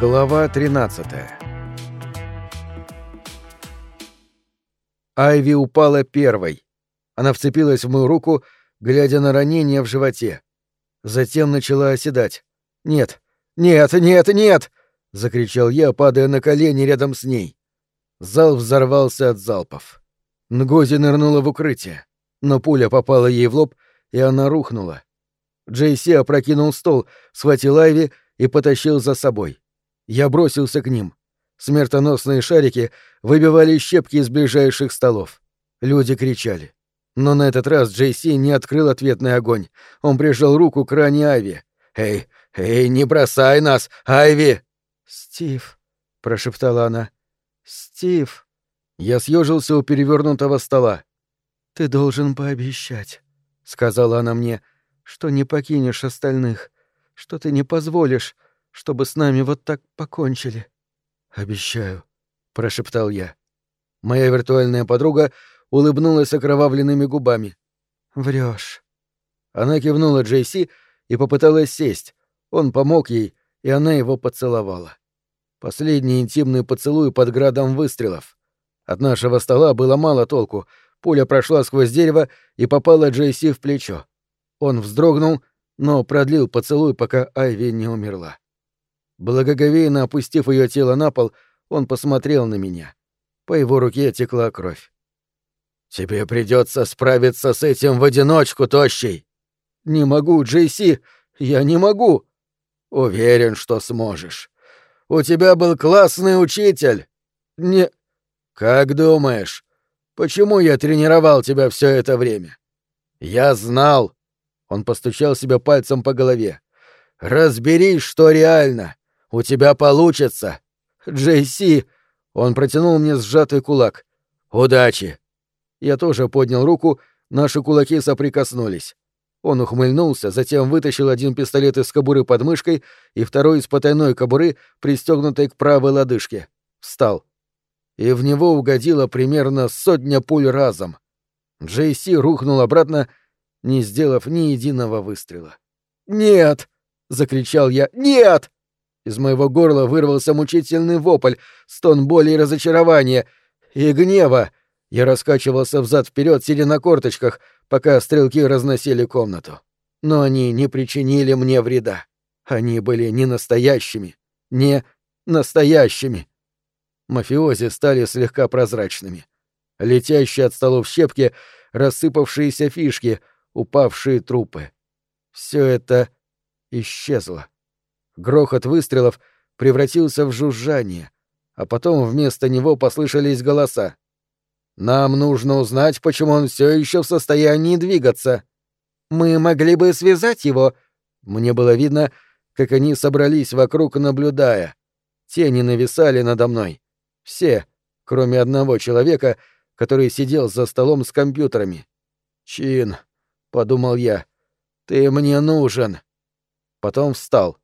Глава 13 Айви упала первой. Она вцепилась в мою руку, глядя на ранение в животе. Затем начала оседать. «Нет, нет, нет, нет!» — закричал я, падая на колени рядом с ней. Зал взорвался от залпов. Нгози нырнула в укрытие, но пуля попала ей в лоб, и она рухнула. Джейси опрокинул стол, схватил Айви и потащил за собой. Я бросился к ним. Смертоносные шарики выбивали щепки из ближайших столов. Люди кричали. Но на этот раз Джейси не открыл ответный огонь. Он прижал руку к ране Айви. «Эй, эй, не бросай нас, Айви!» «Стив», — прошептала она. «Стив». Я съежился у перевернутого стола. «Ты должен пообещать», — сказала она мне, — «что не покинешь остальных, что ты не позволишь, чтобы с нами вот так покончили». «Обещаю», — прошептал я. Моя виртуальная подруга улыбнулась окровавленными губами. Врешь. Она кивнула Джейси и попыталась сесть. Он помог ей, и она его поцеловала. Последний интимный поцелуй под градом выстрелов. От нашего стола было мало толку. Пуля прошла сквозь дерево и попала Джейси в плечо. Он вздрогнул, но продлил поцелуй, пока Айви не умерла. Благоговейно опустив ее тело на пол, он посмотрел на меня. По его руке текла кровь. «Тебе придется справиться с этим в одиночку, тощий!» «Не могу, Джейси! Я не могу!» «Уверен, что сможешь. У тебя был классный учитель!» «Не...» «Как думаешь, почему я тренировал тебя все это время?» «Я знал!» Он постучал себя пальцем по голове. «Разберись, что реально! У тебя получится!» «Джейси!» Он протянул мне сжатый кулак. «Удачи!» Я тоже поднял руку, наши кулаки соприкоснулись. Он ухмыльнулся, затем вытащил один пистолет из кобуры под мышкой и второй из потайной кобуры, пристегнутой к правой лодыжке. Встал. И в него угодило примерно сотня пуль разом. Джейси рухнул обратно, не сделав ни единого выстрела. «Нет!» — закричал я. «Нет!» Из моего горла вырвался мучительный вопль, стон боли и разочарования, и гнева. Я раскачивался взад вперед, сидя на корточках, пока стрелки разносили комнату. Но они не причинили мне вреда. Они были не настоящими. Не настоящими. Мафиози стали слегка прозрачными. Летящие от столов щепки, рассыпавшиеся фишки, упавшие трупы. Все это исчезло. Грохот выстрелов превратился в жужжание, а потом вместо него послышались голоса. «Нам нужно узнать, почему он все еще в состоянии двигаться. Мы могли бы связать его». Мне было видно, как они собрались вокруг, наблюдая. Тени нависали надо мной. Все, кроме одного человека, который сидел за столом с компьютерами. «Чин», — подумал я, — «ты мне нужен». Потом встал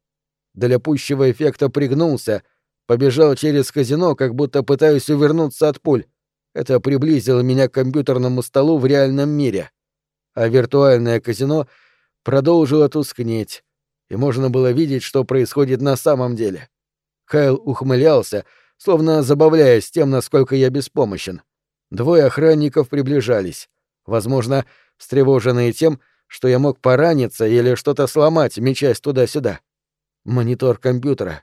для пущего эффекта пригнулся, побежал через казино, как будто пытаясь увернуться от пуль. Это приблизило меня к компьютерному столу в реальном мире. А виртуальное казино продолжило тускнеть, и можно было видеть, что происходит на самом деле. Кайл ухмылялся, словно забавляясь тем, насколько я беспомощен. Двое охранников приближались, возможно, встревоженные тем, что я мог пораниться или что-то сломать, мечась туда-сюда. Монитор компьютера.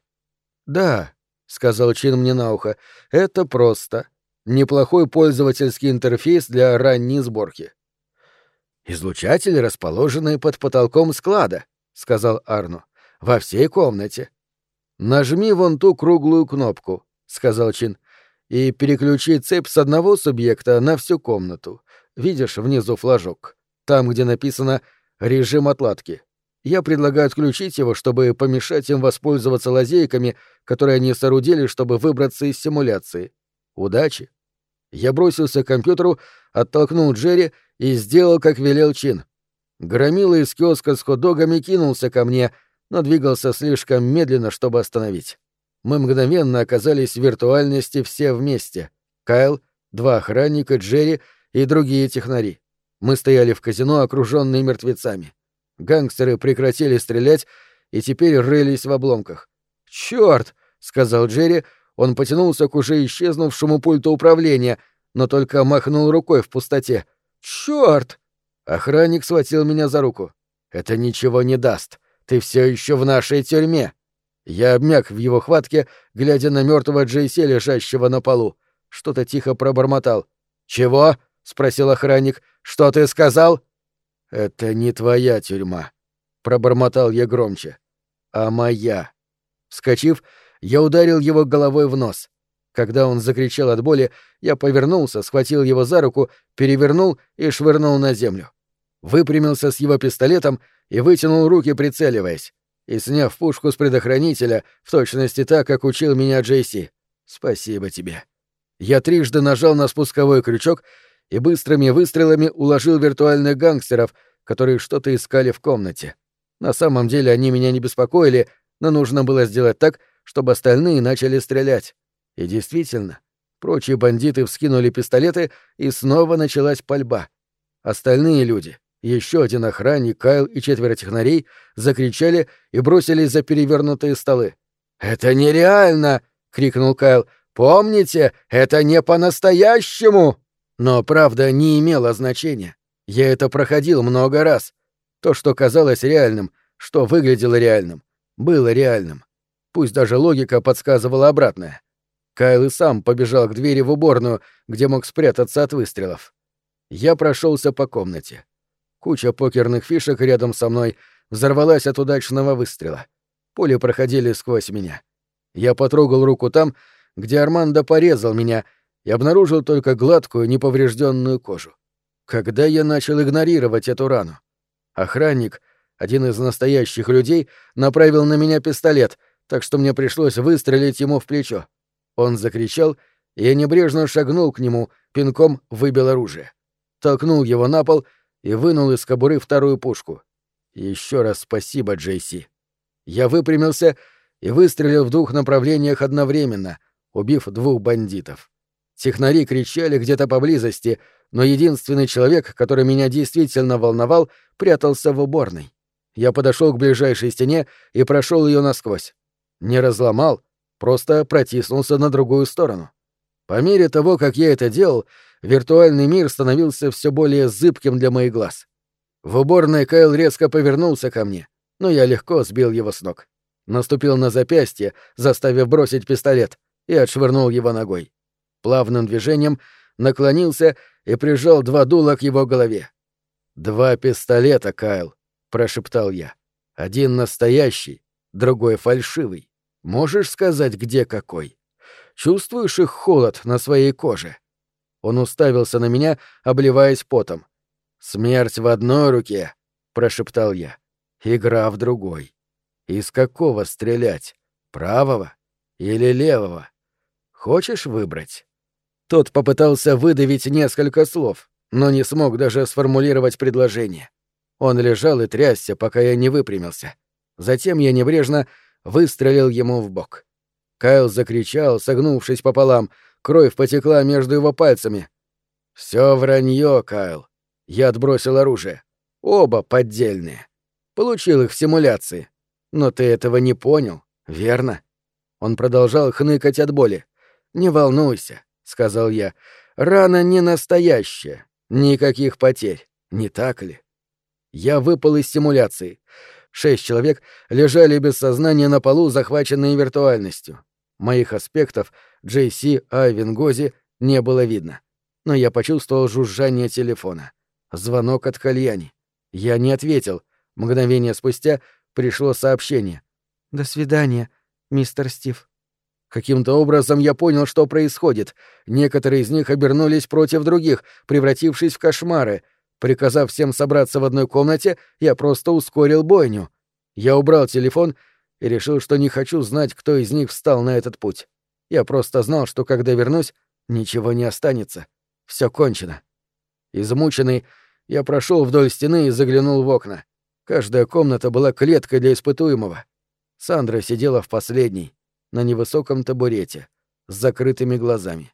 Да, сказал Чин мне на ухо. Это просто. Неплохой пользовательский интерфейс для ранней сборки. Излучатели расположены под потолком склада, сказал Арну. Во всей комнате. Нажми вон ту круглую кнопку, сказал Чин, и переключи цепь с одного субъекта на всю комнату. Видишь внизу флажок, там, где написано «режим отладки». Я предлагаю отключить его, чтобы помешать им воспользоваться лазейками, которые они соорудили, чтобы выбраться из симуляции. Удачи. Я бросился к компьютеру, оттолкнул Джерри и сделал, как велел Чин. Громила из киоска с хот-догами кинулся ко мне, но двигался слишком медленно, чтобы остановить. Мы мгновенно оказались в виртуальности все вместе. Кайл, два охранника, Джерри и другие технари. Мы стояли в казино, окруженные мертвецами. Гангстеры прекратили стрелять и теперь рылись в обломках. «Чёрт!» — сказал Джерри, он потянулся к уже исчезнувшему пульту управления, но только махнул рукой в пустоте. «Чёрт!» Охранник схватил меня за руку. «Это ничего не даст. Ты все еще в нашей тюрьме». Я обмяк в его хватке, глядя на мертвого Джейси, лежащего на полу. Что-то тихо пробормотал. «Чего?» — спросил охранник. «Что ты сказал?» «Это не твоя тюрьма», — пробормотал я громче. «А моя». Вскочив, я ударил его головой в нос. Когда он закричал от боли, я повернулся, схватил его за руку, перевернул и швырнул на землю. Выпрямился с его пистолетом и вытянул руки, прицеливаясь. И, сняв пушку с предохранителя, в точности так, как учил меня Джейси. «Спасибо тебе». Я трижды нажал на спусковой крючок и быстрыми выстрелами уложил виртуальных гангстеров, которые что-то искали в комнате. На самом деле они меня не беспокоили, но нужно было сделать так, чтобы остальные начали стрелять. И действительно, прочие бандиты вскинули пистолеты, и снова началась пальба. Остальные люди, еще один охранник, Кайл и четверо технарей, закричали и бросились за перевернутые столы. «Это нереально!» — крикнул Кайл. «Помните, это не по-настоящему!» Но правда не имела значения. Я это проходил много раз. То, что казалось реальным, что выглядело реальным, было реальным пусть даже логика подсказывала обратное. Кайл и сам побежал к двери в уборную, где мог спрятаться от выстрелов. Я прошелся по комнате. Куча покерных фишек рядом со мной взорвалась от удачного выстрела. Пули проходили сквозь меня. Я потрогал руку там, где Армандо порезал меня, и обнаружил только гладкую, неповрежденную кожу. Когда я начал игнорировать эту рану? Охранник, один из настоящих людей, направил на меня пистолет — так что мне пришлось выстрелить ему в плечо. Он закричал, и я небрежно шагнул к нему, пинком выбил оружие. Толкнул его на пол и вынул из кобуры вторую пушку. Еще раз спасибо, Джейси. Я выпрямился и выстрелил в двух направлениях одновременно, убив двух бандитов. Технари кричали где-то поблизости, но единственный человек, который меня действительно волновал, прятался в уборной. Я подошел к ближайшей стене и прошел ее насквозь. Не разломал, просто протиснулся на другую сторону. По мере того, как я это делал, виртуальный мир становился все более зыбким для моих глаз. В уборной Кайл резко повернулся ко мне, но я легко сбил его с ног. Наступил на запястье, заставив бросить пистолет, и отшвырнул его ногой. Плавным движением наклонился и прижал два дула к его голове. «Два пистолета, Кайл», — прошептал я. «Один настоящий, другой фальшивый. Можешь сказать, где какой? Чувствуешь их холод на своей коже?» Он уставился на меня, обливаясь потом. «Смерть в одной руке», — прошептал я. «Игра в другой. Из какого стрелять? Правого или левого? Хочешь выбрать?» Тот попытался выдавить несколько слов, но не смог даже сформулировать предложение. Он лежал и трясся, пока я не выпрямился. Затем я небрежно выстрелил ему в бок. Кайл закричал, согнувшись пополам, кровь потекла между его пальцами. Все вранье, Кайл. Я отбросил оружие. Оба поддельные. Получил их в симуляции. Но ты этого не понял, верно? Он продолжал хныкать от боли. «Не волнуйся», — сказал я. «Рана не настоящая. Никаких потерь. Не так ли?» Я выпал из симуляции. Шесть человек лежали без сознания на полу, захваченные виртуальностью. Моих аспектов, Джейси, Айвен, Гози, не было видно. Но я почувствовал жужжание телефона. Звонок от Кальяни. Я не ответил. Мгновение спустя пришло сообщение. «До свидания, мистер Стив». Каким-то образом я понял, что происходит. Некоторые из них обернулись против других, превратившись в кошмары — Приказав всем собраться в одной комнате, я просто ускорил бойню. Я убрал телефон и решил, что не хочу знать, кто из них встал на этот путь. Я просто знал, что когда вернусь, ничего не останется. Все кончено. Измученный, я прошел вдоль стены и заглянул в окна. Каждая комната была клеткой для испытуемого. Сандра сидела в последней, на невысоком табурете, с закрытыми глазами.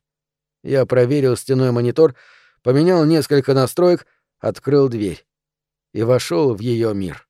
Я проверил стеной монитор, поменял несколько настроек — открыл дверь и вошел в ее мир.